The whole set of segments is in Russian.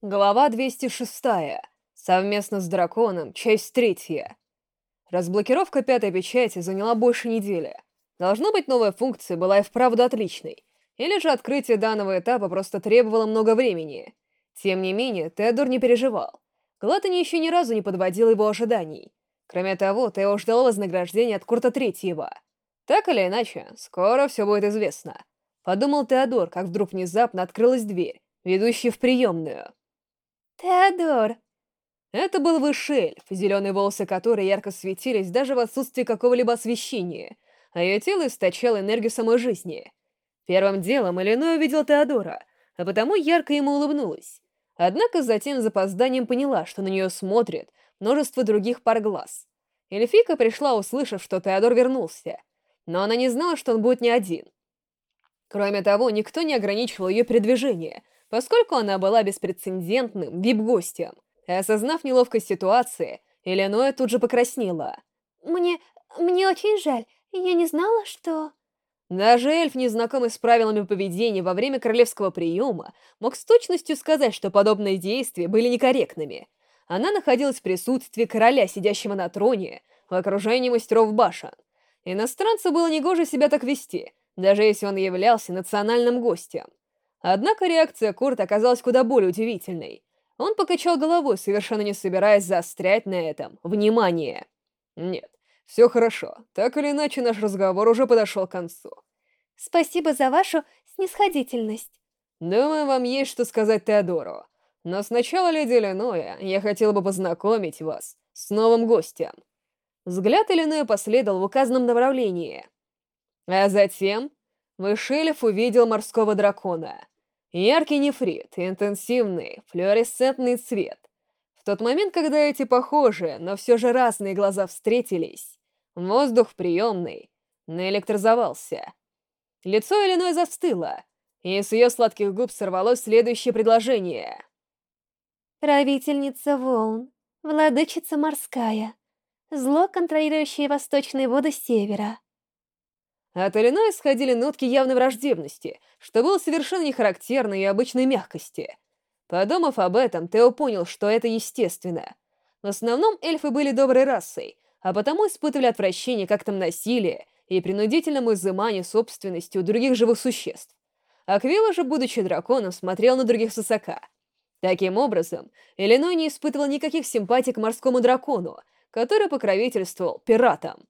Глава 206. Совместно с драконом. Часть третья. Разблокировка пятой печати заняла больше недели. Должно быть, новая функция была и вправду отличной. Или же открытие данного этапа просто требовало много времени. Тем не менее, Теодор не переживал. Глатани еще ни разу не подводил его ожиданий. Кроме того, Тео ждал вознаграждения от Курта Третьего. Так или иначе, скоро все будет известно. Подумал Теодор, как вдруг внезапно открылась дверь, ведущая в приемную. «Теодор!» Это был высший зеленые волосы которой ярко светились даже в отсутствии какого-либо освещения, а ее тело источало энергию самой жизни. Первым делом Иллиной увидел Теодора, а потому ярко ему улыбнулась. Однако затем с запозданием поняла, что на нее смотрит множество других пар глаз. Эльфика пришла, услышав, что Теодор вернулся, но она не знала, что он будет не один. Кроме того, никто не ограничивал ее передвижение — поскольку она была беспрецедентным вип-гостем. Осознав неловкость ситуации, Иллиноя тут же покраснела. «Мне... мне очень жаль. Я не знала, что...» Даже эльф, незнакомый с правилами поведения во время королевского приема, мог с точностью сказать, что подобные действия были некорректными. Она находилась в присутствии короля, сидящего на троне, в окружении мастеров башен. Иностранцу было негоже себя так вести, даже если он являлся национальным гостем. Однако реакция Курта оказалась куда более удивительной. Он покачал головой, совершенно не собираясь заострять на этом внимание. Нет, все хорошо. Так или иначе, наш разговор уже подошел к концу. Спасибо за вашу снисходительность. Думаю, вам есть что сказать Теодору. Но сначала, леди Иллиноя, я хотел бы познакомить вас с новым гостем. Взгляд Иллиноя последовал в указанном направлении. А затем Вышелев увидел морского дракона. Яркий нефрит, интенсивный, флуоресцентный цвет. В тот момент, когда эти похожие, но все же разные глаза встретились, воздух в приемной наэлектризовался. Лицо Иллиной застыло, и с ее сладких губ сорвалось следующее предложение. «Правительница волн, владычица морская, зло, контролирующее восточные воды севера». От Иллиной исходили нотки явной враждебности, что было совершенно не характерно и обычной мягкости. Подумав об этом, Тео понял, что это естественно. В основном эльфы были доброй расой, а потому испытывали отвращение к актам насилия и принудительному изыманию собственности у других живых существ. Аквила же, будучи драконом, смотрел на других высока. Таким образом, Иллиной не испытывал никаких симпатий к морскому дракону, который покровительствовал пиратам.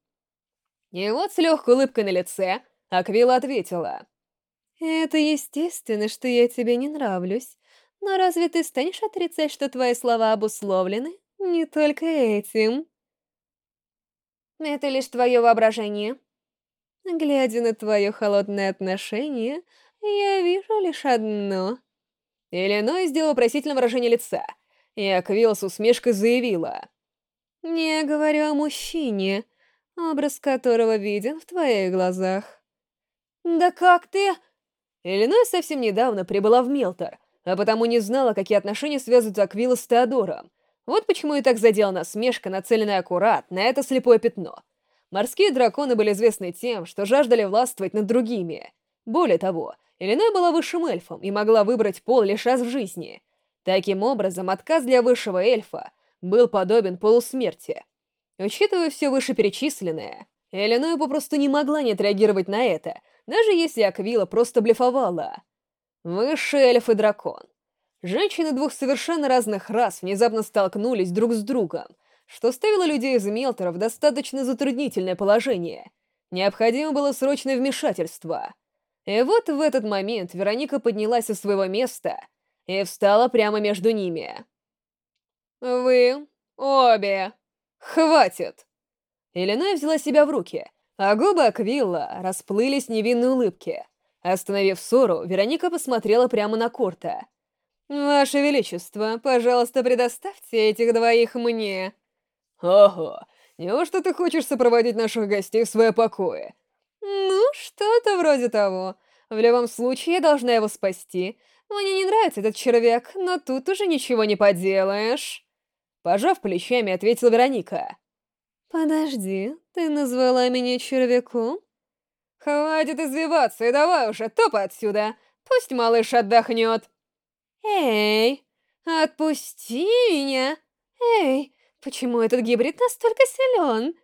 И вот с легкой улыбкой на лице Аквила ответила. «Это естественно, что я тебе не нравлюсь, но разве ты станешь отрицать, что твои слова обусловлены не только этим?» «Это лишь твое воображение». «Глядя на твое холодное отношение, я вижу лишь одно». Иллиной сделал вопросительное выражение лица, и Аквила с усмешкой заявила. «Не говорю о мужчине, образ которого виден в твоих глазах. «Да как ты...» Иллиной совсем недавно прибыла в Мелтор, а потому не знала, какие отношения связывают Аквила с Теодором. Вот почему и так задела насмешка, нацеленная аккурат на это слепое пятно. Морские драконы были известны тем, что жаждали властвовать над другими. Более того, Иллиной была высшим эльфом и могла выбрать пол лишь раз в жизни. Таким образом, отказ для высшего эльфа был подобен полусмерти. Учитывая все вышеперечисленное, Эленой попросту не могла не отреагировать на это, даже если Аквила просто блефовала. Высший эльф и дракон. Женщины двух совершенно разных рас внезапно столкнулись друг с другом, что ставило людей из Мелтора в достаточно затруднительное положение. Необходимо было срочное вмешательство. И вот в этот момент Вероника поднялась со своего места и встала прямо между ними. «Вы обе «Хватит!» Иллиной взяла себя в руки, а губы Аквилла расплылись в невинной улыбке. Остановив ссору, Вероника посмотрела прямо на Курта. «Ваше Величество, пожалуйста, предоставьте этих двоих мне». «Ого, неужто ты хочешь сопроводить наших гостей в свое покое?» «Ну, что-то вроде того. В любом случае, я должна его спасти. Мне не нравится этот червяк, но тут уже ничего не поделаешь». Пожав плечами, ответила Вероника. «Подожди, ты назвала меня червяком?» «Хватит извиваться и давай уже топай отсюда! Пусть малыш отдохнет!» «Эй, Отпусти меня! Эй, почему этот гибрид настолько силен?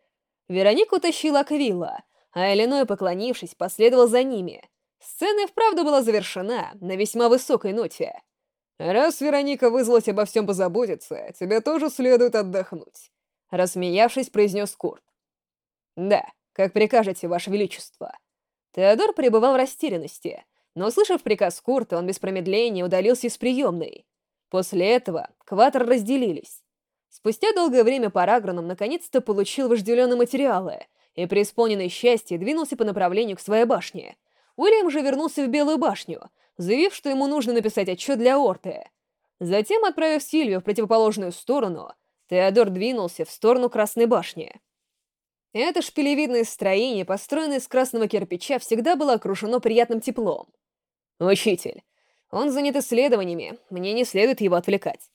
Вероника утащила Аквилла, а Элиной, поклонившись, последовал за ними. Сцена вправду была завершена на весьма высокой ноте. «Раз Вероника вызвалась обо всем позаботиться, тебе тоже следует отдохнуть», — рассмеявшись, произнес Курт. «Да, как прикажете, Ваше Величество». Теодор пребывал в растерянности, но, услышав приказ Курта, он без промедления удалился из приемной. После этого кватер разделились. Спустя долгое время Парагроном наконец-то получил вожделенные материалы и, преисполненный счастье, двинулся по направлению к своей башне. Уильям же вернулся в Белую башню, заявив, что ему нужно написать отчет для Орты. Затем, отправив Сильвию в противоположную сторону, Теодор двинулся в сторону Красной башни. Это шпилевидное строение, построенное из красного кирпича, всегда было окружено приятным теплом. «Учитель, он занят исследованиями, мне не следует его отвлекать».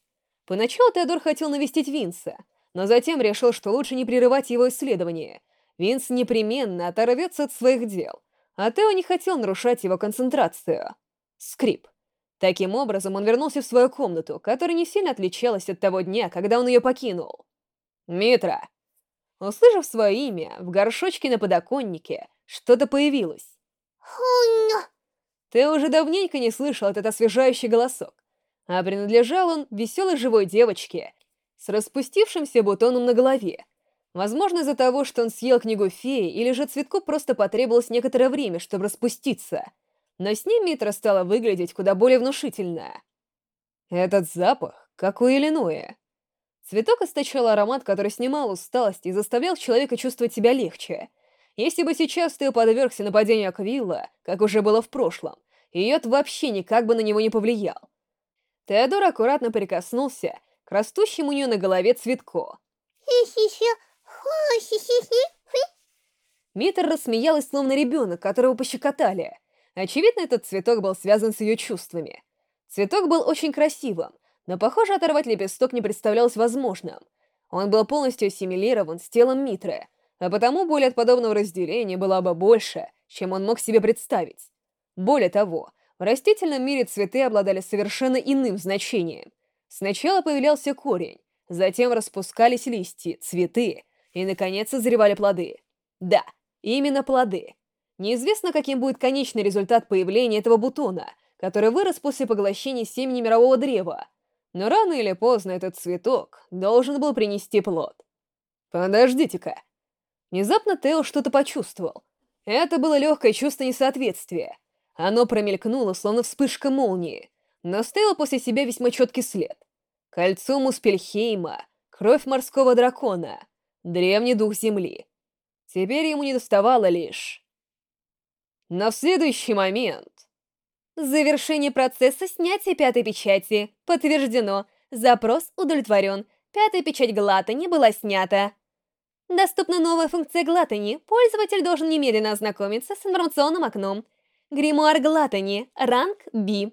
Поначалу Теодор хотел навестить Винса, но затем решил, что лучше не прерывать его исследования. Винс непременно оторвется от своих дел, а Тео не хотел нарушать его концентрацию. Скрип. Таким образом, он вернулся в свою комнату, которая не сильно отличалась от того дня, когда он ее покинул. «Митра!» Услышав свое имя, в горшочке на подоконнике что-то появилось. Ты уже давненько не слышал этот освежающий голосок, а принадлежал он веселой живой девочке с распустившимся бутоном на голове. Возможно, из-за того, что он съел книгу феи, или же цветку просто потребовалось некоторое время, чтобы распуститься. Но с ним Митра стала выглядеть куда более внушительно. Этот запах, как у Иллинуя. Цветок источал аромат, который снимал усталость и заставлял человека чувствовать себя легче. Если бы сейчас ты подвергся нападению Аквилла, как уже было в прошлом, йод вообще никак бы на него не повлиял. Теодор аккуратно прикоснулся к растущему у нее на голове цветку. Митр рассмеялась, словно ребенок, которого пощекотали. Очевидно, этот цветок был связан с ее чувствами. Цветок был очень красивым, но, похоже, оторвать лепесток не представлялось возможным. Он был полностью ассимилирован с телом Митры, а потому боль от подобного разделения была бы больше, чем он мог себе представить. Более того, в растительном мире цветы обладали совершенно иным значением. Сначала появлялся корень, затем распускались листья, цветы, и, наконец, созревали плоды. Да, именно плоды. Неизвестно, каким будет конечный результат появления этого бутона, который вырос после поглощения семени мирового древа, но рано или поздно этот цветок должен был принести плод. Подождите-ка. Внезапно Тео что-то почувствовал. Это было легкое чувство несоответствия. Оно промелькнуло, словно вспышка молнии, но оставило после себя весьма четкий след. Кольцо Муспельхейма, кровь морского дракона, древний дух земли. Теперь ему не доставало лишь... В следующий момент Завершение процесса снятия пятой печати. Подтверждено. Запрос удовлетворен. Пятая печать Глатани была снята. Доступна новая функция Глатани. Пользователь должен немедленно ознакомиться с информационным окном. Гримуар Глатани. Ранг B.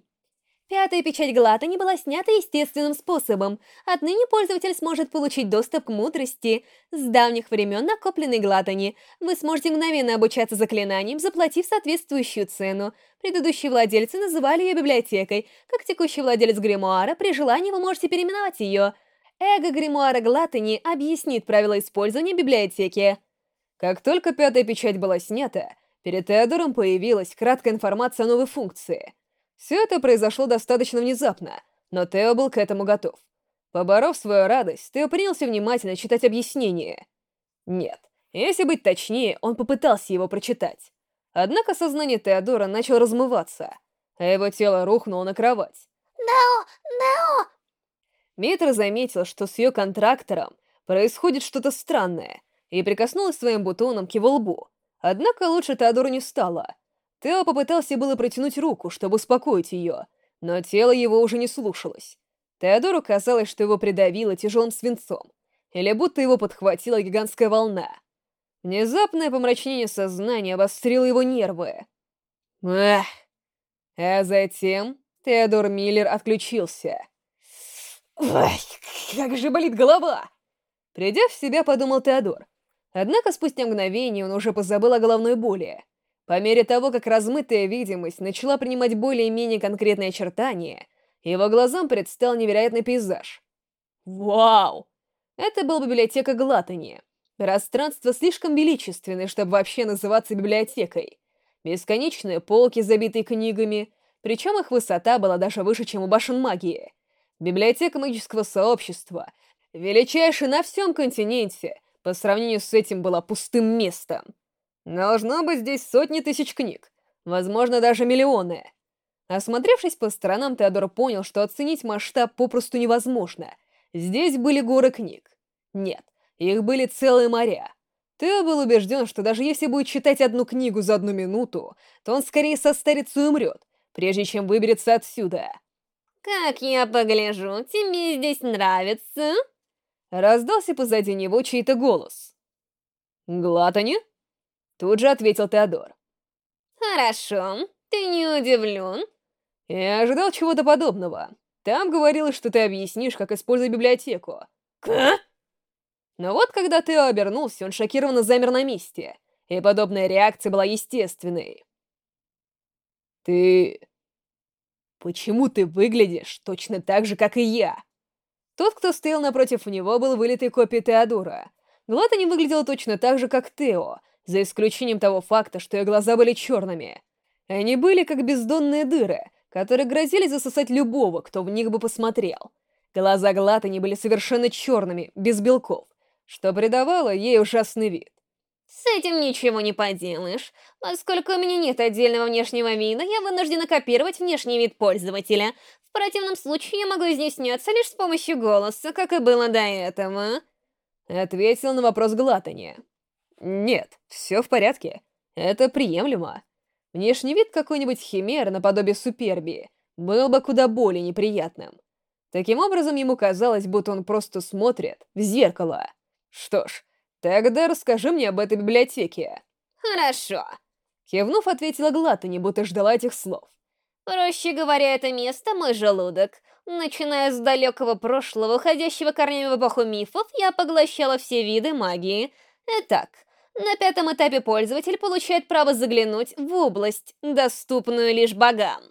Пятая печать Глата не была снята естественным способом. Отныне пользователь сможет получить доступ к мудрости. С давних времен накопленной Глатани. Вы сможете мгновенно обучаться заклинаниям, заплатив соответствующую цену. Предыдущие владельцы называли ее библиотекой. Как текущий владелец гримуара, при желании вы можете переименовать ее. Эго гримуара Глатани объяснит правила использования библиотеки. Как только пятая печать была снята, перед Теодором появилась краткая информация о новой функции — все это произошло достаточно внезапно, но Тео был к этому готов. Поборов свою радость, Тео принялся внимательно читать объяснение. Нет, если быть точнее, он попытался его прочитать. Однако сознание Теодора начало размываться, а его тело рухнуло на кровать. «Нео! Нео!» Митра заметил, что с ее контрактором происходит что-то странное, и прикоснулась своим бутоном к его лбу. Однако лучше Теодору не стало — Тео попытался было протянуть руку, чтобы успокоить ее, но тело его уже не слушалось. Теодору казалось, что его придавило тяжелым свинцом, или будто его подхватила гигантская волна. Внезапное помрачнение сознания обострило его нервы. Эх. А затем Теодор Миллер отключился. Ой, как же болит голова! Придя в себя, подумал Теодор. Однако спустя мгновение он уже позабыл о головной боли. По мере того, как размытая видимость начала принимать более-менее конкретные очертания, Его глазам предстал невероятный пейзаж. Вау! Это была библиотека Глатани. Пространство слишком величественное, чтобы вообще называться библиотекой. Бесконечные полки, забитые книгами, причем их высота была даже выше, чем у башен магии. Библиотека магического сообщества, величайшая на всем континенте, по сравнению с этим была пустым местом. Должно быть здесь сотни тысяч книг, возможно, даже миллионы. Осмотревшись по сторонам, Теодор понял, что оценить масштаб попросту невозможно. Здесь были горы книг. Нет, их были целые моря. Тео был убежден, что даже если будет читать одну книгу за одну минуту, то он скорее состарится и умрет, прежде чем выберется отсюда. «Как я погляжу, тебе здесь нравится?» Раздался позади него чей-то голос. «Глатани?» Тут же ответил Теодор. «Хорошо, ты не удивлен?» Я ожидал чего-то подобного. Там говорилось, что ты объяснишь, как использовать библиотеку. К? Но вот когда Тео обернулся, он шокированно замер на месте, и подобная реакция была естественной. «Ты... почему ты выглядишь точно так же, как и я?» Тот, кто стоял напротив него, был вылитой копией Теодора. Глата не выглядела точно так же, как Тео, за исключением того факта, что ее глаза были черными. Они были как бездонные дыры, которые грозили засосать любого, кто в них бы посмотрел. Глаза Глатани были совершенно черными, без белков, что придавало ей ужасный вид. С этим ничего не поделаешь. Поскольку у меня нет отдельного внешнего вида, я вынуждена копировать внешний вид пользователя. В противном случае я могу изъясняться лишь с помощью голоса, как и было до этого. Ответил на вопрос Глатани. Нет, все в порядке. Это приемлемо. Внешний вид какой-нибудь химеры наподобие суперби был бы куда более неприятным. Таким образом, ему казалось, будто он просто смотрит в зеркало. Что ж, тогда расскажи мне об этой библиотеке. Хорошо. Кивнув, ответила Глаттани, будто ждала этих слов. Проще говоря, это место мой желудок. Начиная с далекого прошлого, уходящего корнями в эпоху мифов, я поглощала все виды магии. Итак, на пятом этапе пользователь получает право заглянуть в область, доступную лишь богам.